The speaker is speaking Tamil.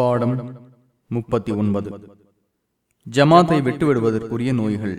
பாடம் முப்பத்தி ஒன்பது. ஜமாத்தை விட்டுவிடுவதற்குரிய நோய்கள்.